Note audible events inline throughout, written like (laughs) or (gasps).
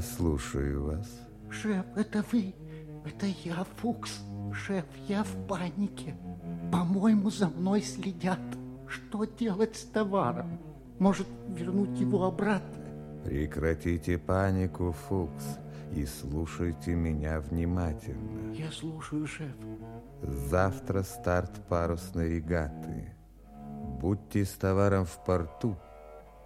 слушаю вас. Шеф, это вы? Это я, Фукс. Шеф, я в панике. По-моему, за мной следят. Что делать с товаром? Может, вернуть его обратно? Прекратите панику, Фукс, и слушайте меня внимательно. Я слушаю, шеф. Завтра старт парусной регаты. Будьте с товаром в порту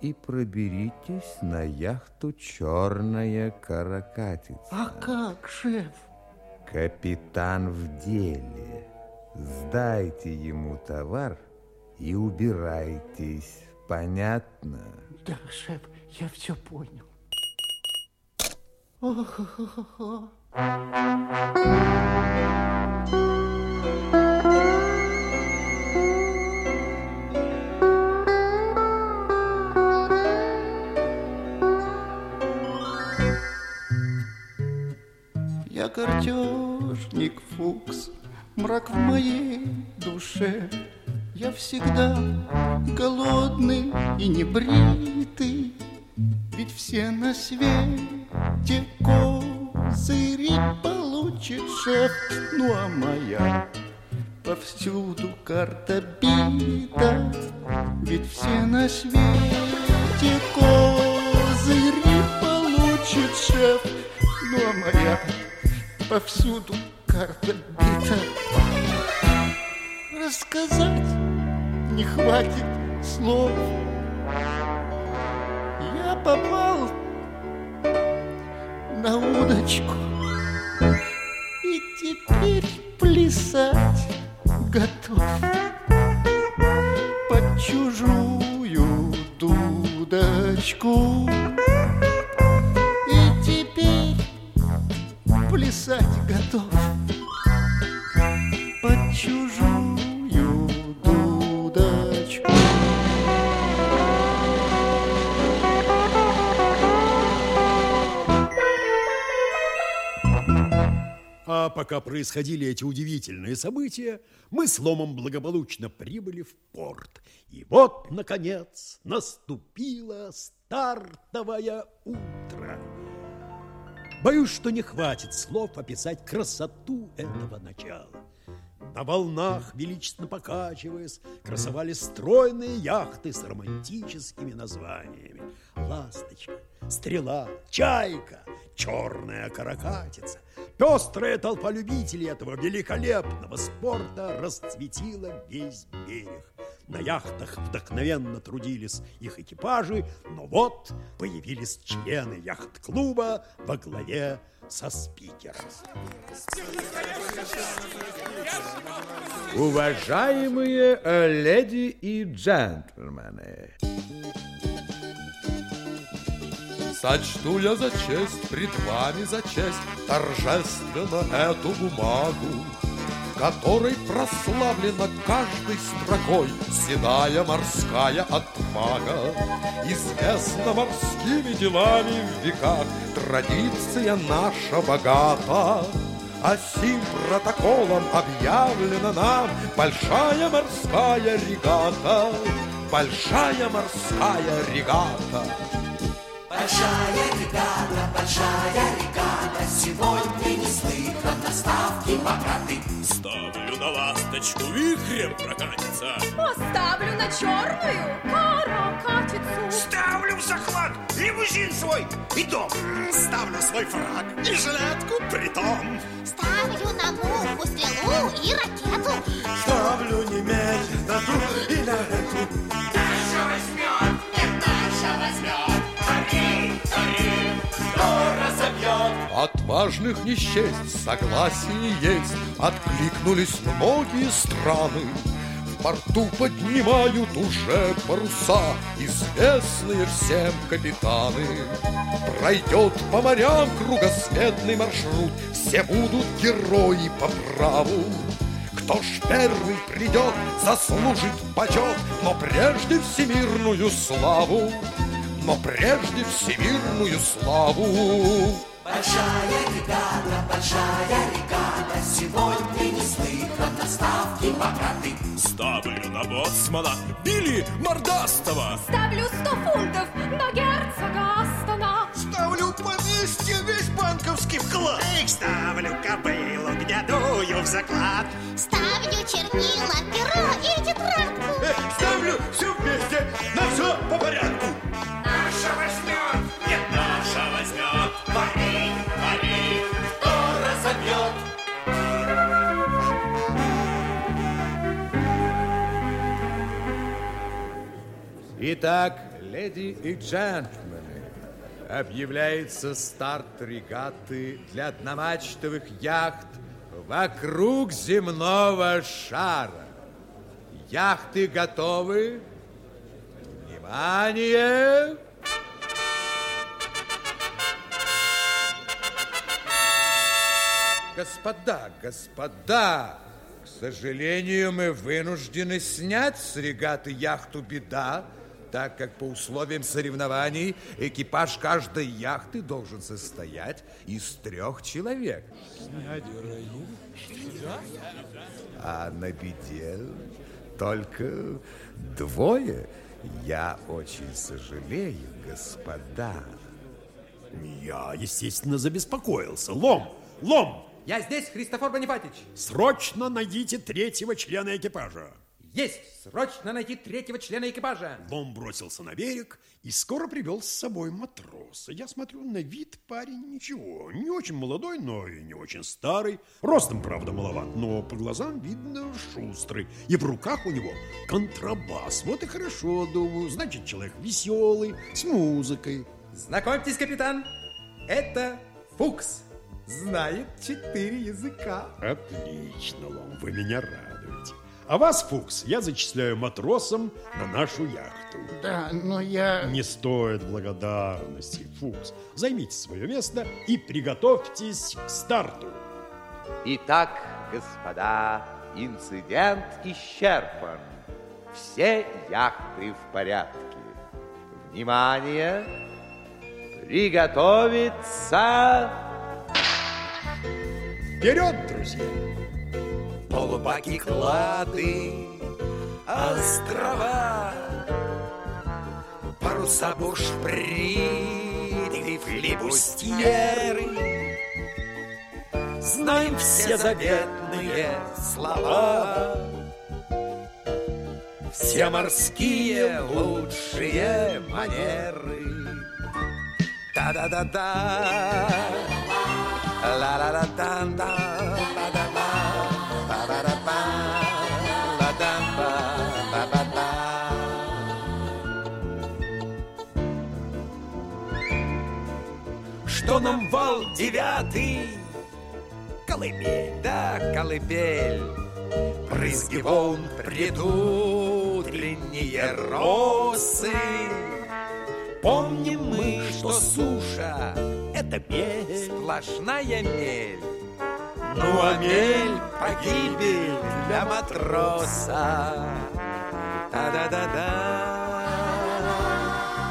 и проберитесь на яхту «Черная каракатица». А как, шеф? Капитан в деле. Сдайте ему товар и убирайтесь. Понятно? Да, шеф, я все понял. Ох, (laughs) Я картежник Фукс, мрак в моей душе. Я всегда голодный и небритый, Ведь все на свете козыри получит шеф, Ну а моя повсюду карта бита, Ведь все на свете козыри получит шеф, Ну а моя повсюду карта бита. Рассказать не хватит слов. Я попал на удочку и теперь плясать готов под чужую дудочку. Плясать готов под чужую дудочку. А пока происходили эти удивительные события, мы с Ломом благополучно прибыли в порт. И вот, наконец, наступило стартовое утро. Боюсь, что не хватит слов описать красоту этого начала. На волнах, величественно покачиваясь, красовались стройные яхты с романтическими названиями. Ласточка, стрела, чайка, черная каракатица. Пестрая толпа любителей этого великолепного спорта расцветила весь берег. На яхтах вдохновенно трудились их экипажи, но вот появились члены яхт-клуба во главе со спикером. Уважаемые леди и джентльмены, Сочту я за честь, пред вами за честь, Торжественно эту бумагу, которой прославлена каждой строкой Седая морская отвага. Известна морскими делами в веках Традиция наша богата. А сим протоколом объявлена нам Большая морская регата, Большая морская регата. Большая регата, большая регата, Сегодня неслыханно ставки богаты. Ставлю на ласточку, вихрем прокатится. Поставлю на черную каракатицу. Ставлю в захват лимузин свой и дом. Ставлю свой фраг и жилетку притом. Ставлю на муху, стрелу и ракету. Ставлю немедленно ту и на эту. Отважных не счесть, согласие есть, Откликнулись многие страны. В порту поднимают уже паруса, Известные всем капитаны. Пройдет по морям кругосветный маршрут, Все будут герои по праву. Кто ж первый придет, заслужит почет, Но прежде всемирную славу, Но прежде всемирную славу. Большая регата, большая регата, Сегодня неслыханно ставки богаты. Ставлю на боцмана Билли Мордастова. Ставлю сто фунтов на герцога Астона. Ставлю полностью весь банковский вклад. Эх, ставлю кобылу, гнедую в заклад. Ставлю чернила, перо и тетрадку. Э, Ставлю все разобьет? Итак, леди и джентльмены, объявляется старт регаты для одномачтовых яхт вокруг земного шара. Яхты готовы? Внимание! Господа, господа, к сожалению, мы вынуждены снять с регаты яхту «Беда», так как по условиям соревнований экипаж каждой яхты должен состоять из трех человек. А на «Беде» только двое. Я очень сожалею, господа. Я, естественно, забеспокоился. Лом, лом, Я здесь, Христофор Бонифатич. срочно найдите третьего члена экипажа. Есть! Срочно найти третьего члена экипажа. Лом бросился на берег и скоро привел с собой матроса. Я смотрю, на вид парень ничего. Не очень молодой, но и не очень старый. Ростом, правда, маловат, но по глазам видно шустрый. И в руках у него контрабас. Вот и хорошо, думаю. Значит, человек веселый, с музыкой. Знакомьтесь, капитан, это Фукс. Знает четыре языка. Отлично, Лом, вы меня радуете. А вас, Фукс, я зачисляю матросом на нашу яхту. Да, но я... Не стоит благодарности, Фукс. Займите свое место и приготовьтесь к старту. Итак, господа, инцидент исчерпан. Все яхты в порядке. Внимание! Приготовиться! Вперед, друзья! Полубаки, клады, острова, Паруса, бушприты, флибустьеры. Знаем все заветные слова, Все морские лучшие манеры. Та-да-да-да, Что нам вал девятый? Колыбель, да, колыбель. Брызги волн предутренние росы. Помним мы, что суша — это мель, сплошная мель. Ну а мель — погибель для матроса. Та-да-да-да,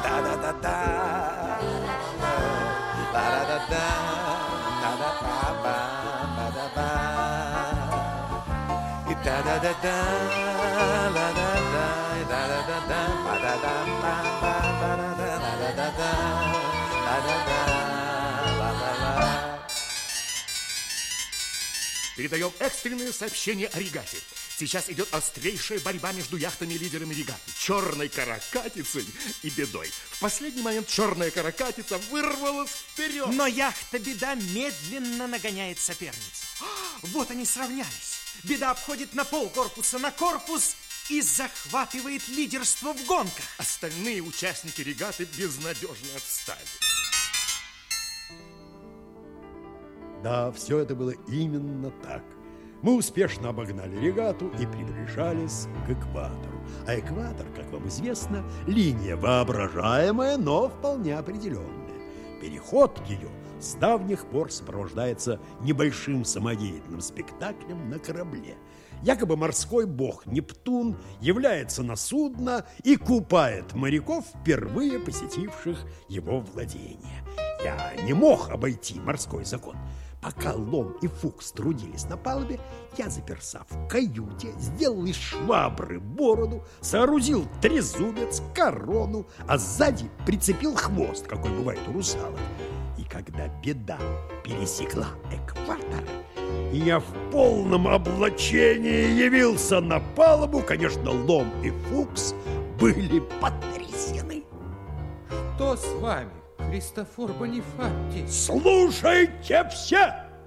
та-да-да-да, та-да-да-да, та-да-ба-ба, ба-да-ба. И та-да-да-да, Передаем экстренное сообщение о регате. Сейчас идет острейшая борьба между яхтами-лидерами регаты. Черной каракатицей и бедой. В последний момент черная каракатица вырвалась вперед. Но яхта Беда медленно нагоняет соперницу. (gasps) Вот они сравнялись. Беда обходит на пол корпуса на корпус и захватывает лидерство в гонках. Остальные участники регаты безнадежно отстали. Да, все это было именно так. Мы успешно обогнали регату и приближались к экватору. А экватор, как вам известно, линия воображаемая, но вполне определенная. Переход ее с давних пор сопровождается небольшим самодеятельным спектаклем на корабле. Якобы морской бог Нептун является на судно и купает моряков, впервые посетивших его владение. Я не мог обойти морской закон. Пока Лом и Фукс трудились на палубе, я, заперся в каюте, сделал из швабры бороду, соорудил трезубец, корону, а сзади прицепил хвост, какой бывает у русалок. И когда беда пересекла экватор, я в полном облачении явился на палубу, конечно, Лом и Фукс были потрясены. Что с вами? Христофор Бонифати. Слушайте все!